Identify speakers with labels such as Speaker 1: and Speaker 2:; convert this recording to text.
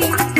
Speaker 1: see.